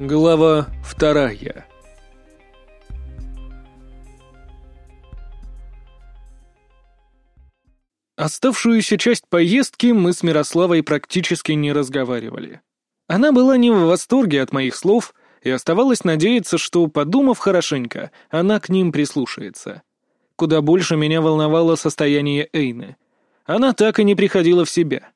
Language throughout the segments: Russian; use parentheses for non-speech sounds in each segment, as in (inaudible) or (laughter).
Глава вторая Оставшуюся часть поездки мы с Мирославой практически не разговаривали. Она была не в восторге от моих слов и оставалось надеяться, что, подумав хорошенько, она к ним прислушается. Куда больше меня волновало состояние Эйны. Она так и не приходила в себя.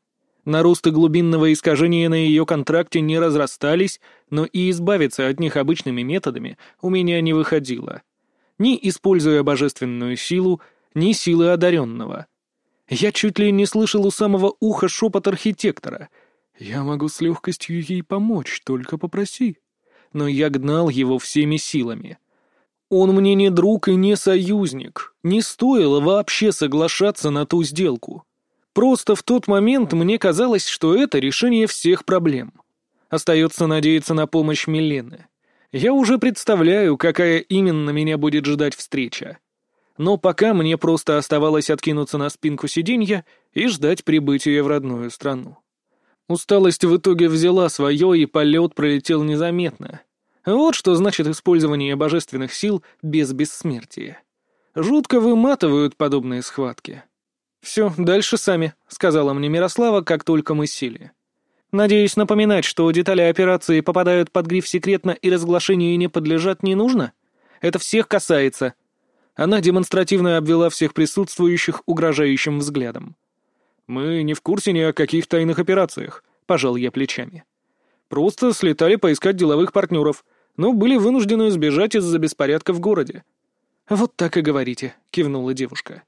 Наросты глубинного искажения на ее контракте не разрастались, но и избавиться от них обычными методами у меня не выходило. Ни используя божественную силу, ни силы одаренного. Я чуть ли не слышал у самого уха шепот архитектора. «Я могу с легкостью ей помочь, только попроси». Но я гнал его всеми силами. Он мне не друг и не союзник. Не стоило вообще соглашаться на ту сделку. Просто в тот момент мне казалось, что это решение всех проблем. Остается надеяться на помощь Милены. Я уже представляю, какая именно меня будет ждать встреча. Но пока мне просто оставалось откинуться на спинку сиденья и ждать прибытия в родную страну. Усталость в итоге взяла свое, и полет пролетел незаметно. Вот что значит использование божественных сил без бессмертия. Жутко выматывают подобные схватки. «Все, дальше сами», — сказала мне Мирослава, как только мы сели. «Надеюсь, напоминать, что детали операции попадают под гриф «секретно» и разглашению не подлежат, не нужно? Это всех касается». Она демонстративно обвела всех присутствующих угрожающим взглядом. «Мы не в курсе ни о каких тайных операциях», — пожал я плечами. «Просто слетали поискать деловых партнеров, но были вынуждены сбежать из-за беспорядка в городе». «Вот так и говорите», — кивнула девушка.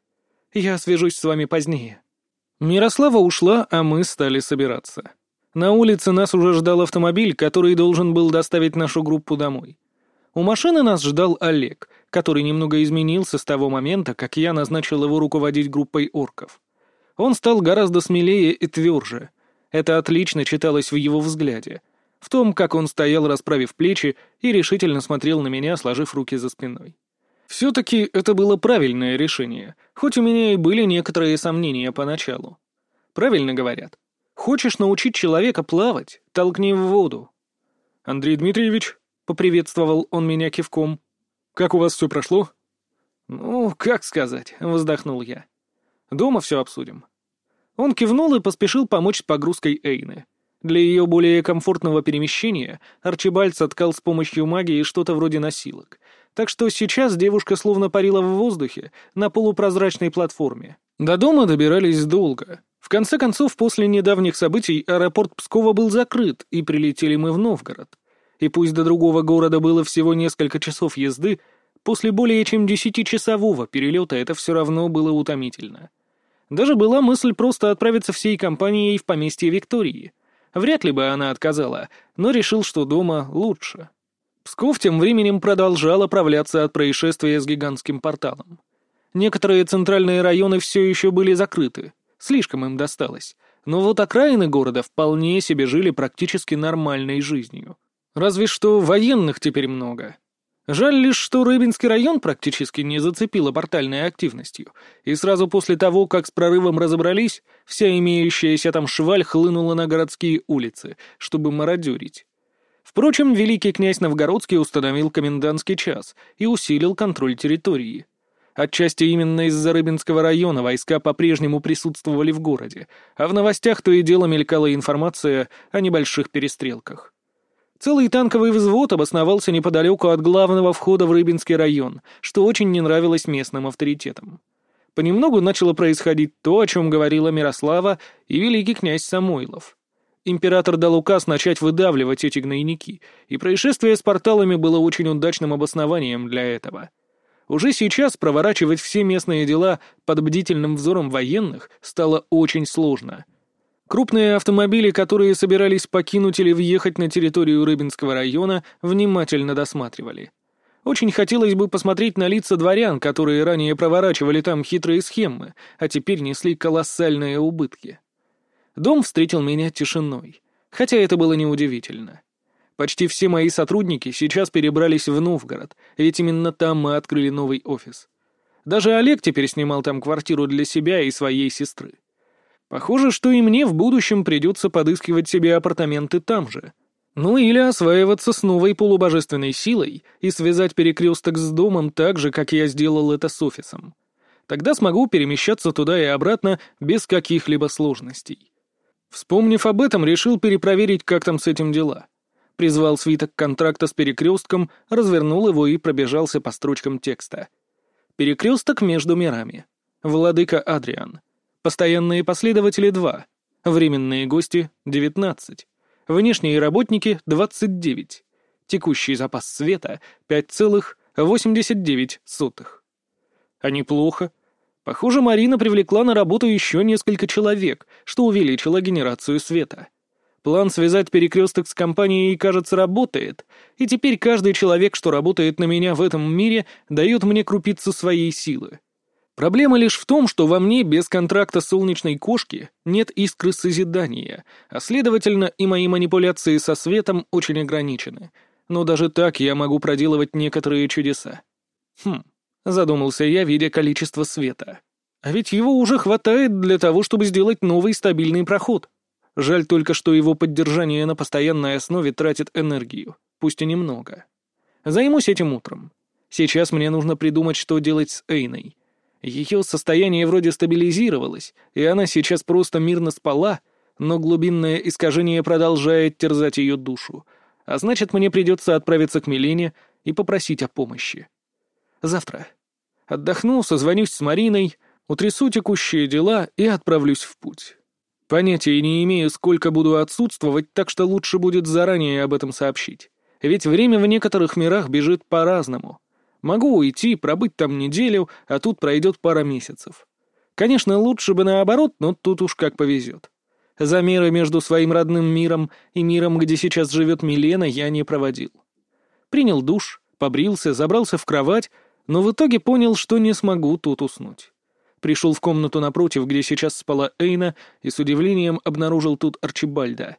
Я свяжусь с вами позднее». Мирослава ушла, а мы стали собираться. На улице нас уже ждал автомобиль, который должен был доставить нашу группу домой. У машины нас ждал Олег, который немного изменился с того момента, как я назначил его руководить группой орков. Он стал гораздо смелее и тверже. Это отлично читалось в его взгляде. В том, как он стоял, расправив плечи, и решительно смотрел на меня, сложив руки за спиной. Все-таки это было правильное решение, хоть у меня и были некоторые сомнения поначалу. Правильно говорят. Хочешь научить человека плавать, толкни в воду. Андрей Дмитриевич, — поприветствовал он меня кивком, — как у вас все прошло? Ну, как сказать, — вздохнул я. Дома все обсудим. Он кивнул и поспешил помочь с погрузкой Эйны. Для ее более комфортного перемещения Арчибальд соткал с помощью магии что-то вроде носилок, так что сейчас девушка словно парила в воздухе на полупрозрачной платформе. До дома добирались долго. В конце концов, после недавних событий аэропорт Пскова был закрыт, и прилетели мы в Новгород. И пусть до другого города было всего несколько часов езды, после более чем десятичасового перелета это все равно было утомительно. Даже была мысль просто отправиться всей компанией в поместье Виктории. Вряд ли бы она отказала, но решил, что дома лучше. Псков тем временем продолжал оправляться от происшествия с гигантским порталом. Некоторые центральные районы все еще были закрыты, слишком им досталось, но вот окраины города вполне себе жили практически нормальной жизнью. Разве что военных теперь много. Жаль лишь, что Рыбинский район практически не зацепило портальной активностью, и сразу после того, как с прорывом разобрались, вся имеющаяся там шваль хлынула на городские улицы, чтобы мародерить. Впрочем, великий князь Новгородский установил комендантский час и усилил контроль территории. Отчасти именно из-за Рыбинского района войска по-прежнему присутствовали в городе, а в новостях то и дело мелькала информация о небольших перестрелках. Целый танковый взвод обосновался неподалеку от главного входа в Рыбинский район, что очень не нравилось местным авторитетам. Понемногу начало происходить то, о чем говорила Мирослава и великий князь Самойлов. Император дал указ начать выдавливать эти гнойники, и происшествие с порталами было очень удачным обоснованием для этого. Уже сейчас проворачивать все местные дела под бдительным взором военных стало очень сложно. Крупные автомобили, которые собирались покинуть или въехать на территорию Рыбинского района, внимательно досматривали. Очень хотелось бы посмотреть на лица дворян, которые ранее проворачивали там хитрые схемы, а теперь несли колоссальные убытки. Дом встретил меня тишиной, хотя это было неудивительно. Почти все мои сотрудники сейчас перебрались в Новгород, ведь именно там мы открыли новый офис. Даже Олег теперь снимал там квартиру для себя и своей сестры. Похоже, что и мне в будущем придется подыскивать себе апартаменты там же. Ну или осваиваться с новой полубожественной силой и связать перекресток с домом так же, как я сделал это с офисом. Тогда смогу перемещаться туда и обратно без каких-либо сложностей. Вспомнив об этом, решил перепроверить, как там с этим дела. Призвал свиток контракта с перекрестком, развернул его и пробежался по строчкам текста. Перекресток между мирами. Владыка Адриан. Постоянные последователи — 2. Временные гости — 19. Внешние работники — 29. Текущий запас света — 5,89. А неплохо. Похоже, Марина привлекла на работу еще несколько человек, что увеличило генерацию света. План связать перекресток с компанией, кажется, работает, и теперь каждый человек, что работает на меня в этом мире, дает мне крупицу своей силы. Проблема лишь в том, что во мне без контракта солнечной кошки нет искры созидания, а следовательно и мои манипуляции со светом очень ограничены. Но даже так я могу проделывать некоторые чудеса. Хм, задумался я, видя количество света. А ведь его уже хватает для того, чтобы сделать новый стабильный проход. Жаль только, что его поддержание на постоянной основе тратит энергию, пусть и немного. Займусь этим утром. Сейчас мне нужно придумать, что делать с Эйной. Ее состояние вроде стабилизировалось, и она сейчас просто мирно спала, но глубинное искажение продолжает терзать ее душу, а значит, мне придется отправиться к Милене и попросить о помощи. Завтра. Отдохну, созвонюсь с Мариной, утрясу текущие дела и отправлюсь в путь. Понятия не имею, сколько буду отсутствовать, так что лучше будет заранее об этом сообщить. Ведь время в некоторых мирах бежит по-разному. Могу уйти, пробыть там неделю, а тут пройдет пара месяцев. Конечно, лучше бы наоборот, но тут уж как повезет. Замеры между своим родным миром и миром, где сейчас живет Милена, я не проводил. Принял душ, побрился, забрался в кровать, но в итоге понял, что не смогу тут уснуть. Пришел в комнату напротив, где сейчас спала Эйна, и с удивлением обнаружил тут Арчибальда.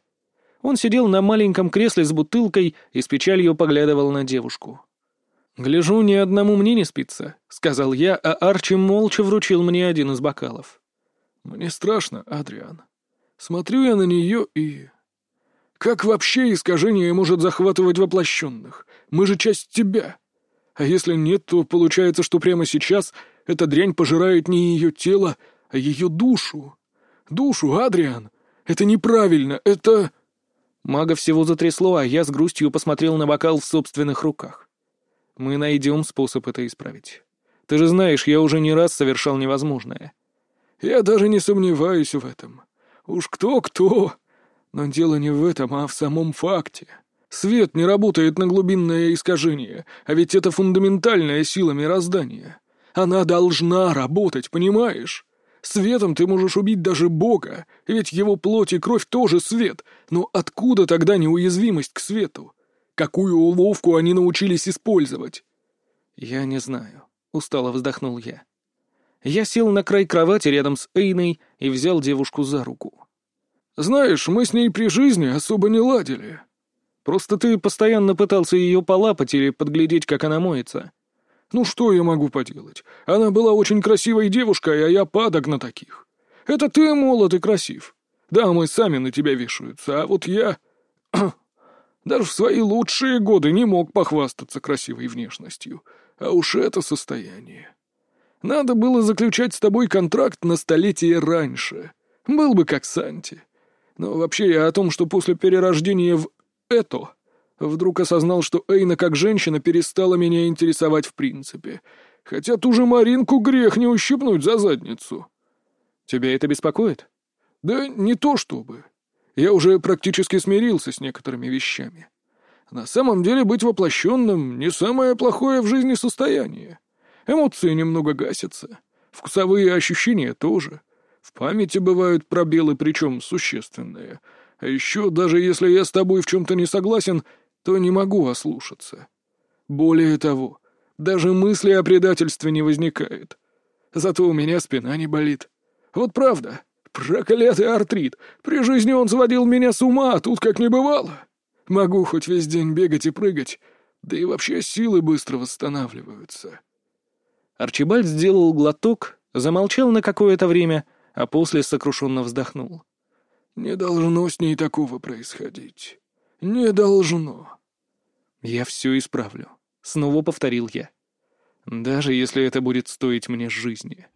Он сидел на маленьком кресле с бутылкой и с печалью поглядывал на девушку. «Гляжу, ни одному мне не спится», — сказал я, а Арчи молча вручил мне один из бокалов. «Мне страшно, Адриан. Смотрю я на нее и... Как вообще искажение может захватывать воплощенных? Мы же часть тебя. А если нет, то получается, что прямо сейчас эта дрянь пожирает не ее тело, а ее душу. Душу, Адриан. Это неправильно, это...» Мага всего затрясло, а я с грустью посмотрел на бокал в собственных руках. Мы найдем способ это исправить. Ты же знаешь, я уже не раз совершал невозможное. Я даже не сомневаюсь в этом. Уж кто-кто. Но дело не в этом, а в самом факте. Свет не работает на глубинное искажение, а ведь это фундаментальная сила мироздания. Она должна работать, понимаешь? Светом ты можешь убить даже Бога, ведь его плоть и кровь тоже свет, но откуда тогда неуязвимость к свету? Какую уловку они научились использовать?» «Я не знаю», — устало вздохнул я. Я сел на край кровати рядом с Эйной и взял девушку за руку. «Знаешь, мы с ней при жизни особо не ладили. Просто ты постоянно пытался ее полапать или подглядеть, как она моется». «Ну что я могу поделать? Она была очень красивой девушкой, а я падок на таких. Это ты молод и красив. Да, мы сами на тебя вешаются, а вот я... (clears throat) Даже в свои лучшие годы не мог похвастаться красивой внешностью. А уж это состояние. Надо было заключать с тобой контракт на столетие раньше. Был бы как Санти. Но вообще я о том, что после перерождения в это вдруг осознал, что Эйна как женщина перестала меня интересовать в принципе. Хотя ту же Маринку грех не ущипнуть за задницу. Тебя это беспокоит? Да не то чтобы. Я уже практически смирился с некоторыми вещами. На самом деле быть воплощенным — не самое плохое в жизни состояние. Эмоции немного гасятся. Вкусовые ощущения тоже. В памяти бывают пробелы, причем существенные. А еще, даже если я с тобой в чем-то не согласен, то не могу ослушаться. Более того, даже мысли о предательстве не возникает. Зато у меня спина не болит. Вот правда. Проклятый артрит! При жизни он сводил меня с ума, а тут как не бывало. Могу хоть весь день бегать и прыгать, да и вообще силы быстро восстанавливаются». Арчибальд сделал глоток, замолчал на какое-то время, а после сокрушенно вздохнул. «Не должно с ней такого происходить. «Не должно». «Я все исправлю», — снова повторил я. «Даже если это будет стоить мне жизни».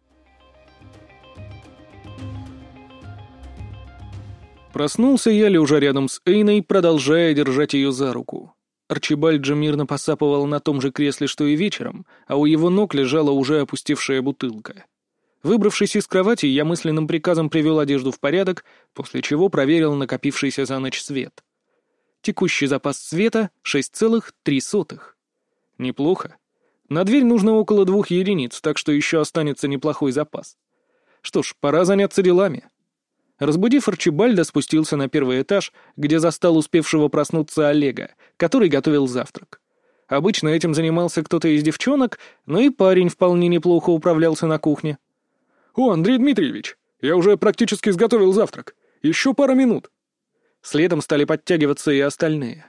Проснулся я, лежа рядом с Эйной, продолжая держать ее за руку. Арчибальд же мирно посапывал на том же кресле, что и вечером, а у его ног лежала уже опустевшая бутылка. Выбравшись из кровати, я мысленным приказом привел одежду в порядок, после чего проверил накопившийся за ночь свет. Текущий запас света — 6,3. Неплохо. На дверь нужно около двух единиц, так что еще останется неплохой запас. Что ж, пора заняться делами. Разбудив Арчибальда, спустился на первый этаж, где застал успевшего проснуться Олега, который готовил завтрак. Обычно этим занимался кто-то из девчонок, но и парень вполне неплохо управлялся на кухне. «О, Андрей Дмитриевич, я уже практически изготовил завтрак. Еще пара минут». Следом стали подтягиваться и остальные.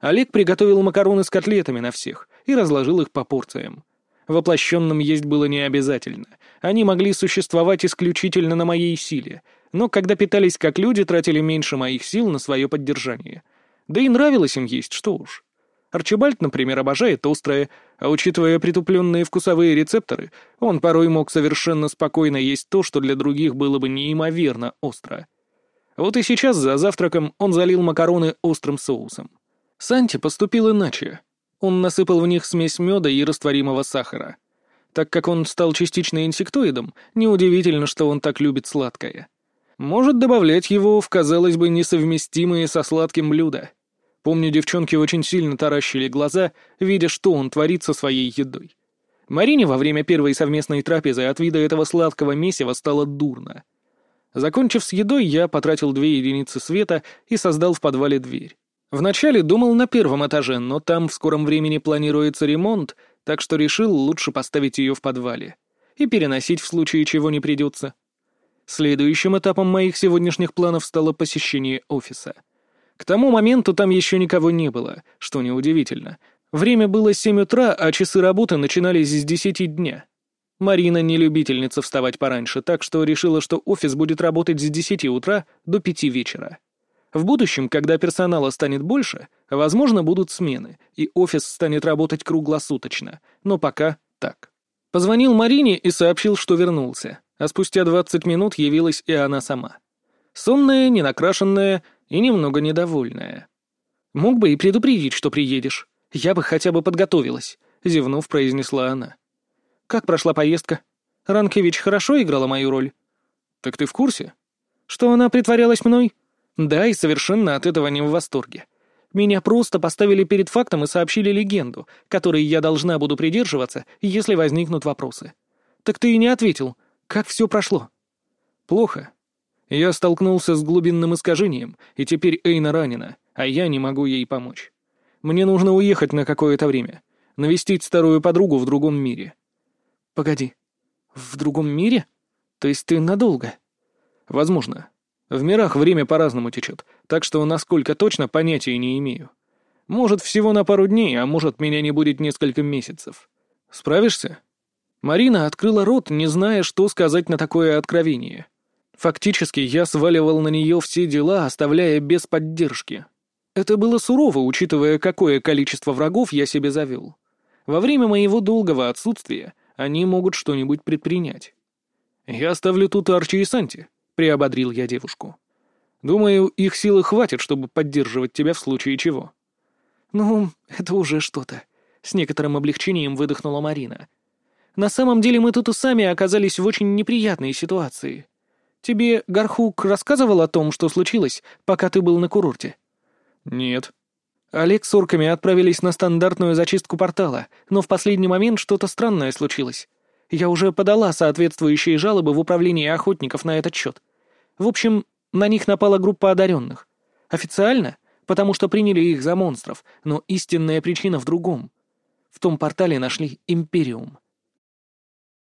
Олег приготовил макароны с котлетами на всех и разложил их по порциям. Воплощенным есть было не обязательно. Они могли существовать исключительно на моей силе — но когда питались как люди, тратили меньше моих сил на свое поддержание. Да и нравилось им есть, что уж. Арчибальд, например, обожает острое, а учитывая притупленные вкусовые рецепторы, он порой мог совершенно спокойно есть то, что для других было бы неимоверно остро. Вот и сейчас за завтраком он залил макароны острым соусом. Санти поступил иначе. Он насыпал в них смесь меда и растворимого сахара. Так как он стал частично инсектоидом, неудивительно, что он так любит сладкое может добавлять его в, казалось бы, несовместимые со сладким блюда. Помню, девчонки очень сильно таращили глаза, видя, что он творит со своей едой. Марине во время первой совместной трапезы от вида этого сладкого месива стало дурно. Закончив с едой, я потратил две единицы света и создал в подвале дверь. Вначале думал на первом этаже, но там в скором времени планируется ремонт, так что решил лучше поставить ее в подвале. И переносить в случае чего не придется. Следующим этапом моих сегодняшних планов стало посещение офиса. К тому моменту там еще никого не было, что неудивительно. Время было семь утра, а часы работы начинались с десяти дня. Марина не любительница вставать пораньше, так что решила, что офис будет работать с десяти утра до пяти вечера. В будущем, когда персонала станет больше, возможно, будут смены, и офис станет работать круглосуточно, но пока так. Позвонил Марине и сообщил, что вернулся а спустя двадцать минут явилась и она сама. Сонная, ненакрашенная и немного недовольная. «Мог бы и предупредить, что приедешь. Я бы хотя бы подготовилась», — зевнув, произнесла она. «Как прошла поездка? Ранкевич хорошо играла мою роль?» «Так ты в курсе?» «Что она притворялась мной?» «Да, и совершенно от этого не в восторге. Меня просто поставили перед фактом и сообщили легенду, которой я должна буду придерживаться, если возникнут вопросы. Так ты и не ответил, как все прошло? Плохо. Я столкнулся с глубинным искажением, и теперь Эйна ранена, а я не могу ей помочь. Мне нужно уехать на какое-то время, навестить старую подругу в другом мире. Погоди. В другом мире? То есть ты надолго? Возможно. В мирах время по-разному течет, так что насколько точно понятия не имею. Может, всего на пару дней, а может, меня не будет несколько месяцев. Справишься? Марина открыла рот, не зная, что сказать на такое откровение. Фактически я сваливал на нее все дела, оставляя без поддержки. Это было сурово, учитывая, какое количество врагов я себе завел. Во время моего долгого отсутствия они могут что-нибудь предпринять. «Я оставлю тут Арчи и Санти», — приободрил я девушку. «Думаю, их силы хватит, чтобы поддерживать тебя в случае чего». «Ну, это уже что-то», — с некоторым облегчением выдохнула Марина, на самом деле мы тут и сами оказались в очень неприятной ситуации. Тебе Гархук рассказывал о том, что случилось, пока ты был на курорте?» «Нет». Олег с орками отправились на стандартную зачистку портала, но в последний момент что-то странное случилось. Я уже подала соответствующие жалобы в управление охотников на этот счет. В общем, на них напала группа одаренных. Официально, потому что приняли их за монстров, но истинная причина в другом. В том портале нашли Империум —